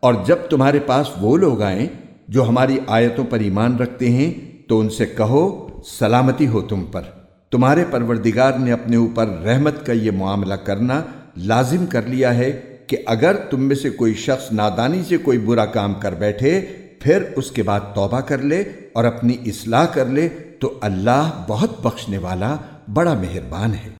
اور جب تمہارے پاس وہ لوگ آئیں جو ہماری آیتوں پر ایمان رکھتے ہیں، تو ان سے کہو، سلامتی ہو تم پر۔ تمہارے پروردگار نے اپنے اوپر رحمت کا یہ معاملہ کرنا لازم کر لیا ہے کہ اگر تم میں سے کوئی شخص نادانی سے کوئی برا کام کر بیٹھے، پھر اس کے بعد توبہ کر لے اور اپنی اصلاح کر لے، تو اللہ بہت بخشنے والا، بڑا مہربان ہے۔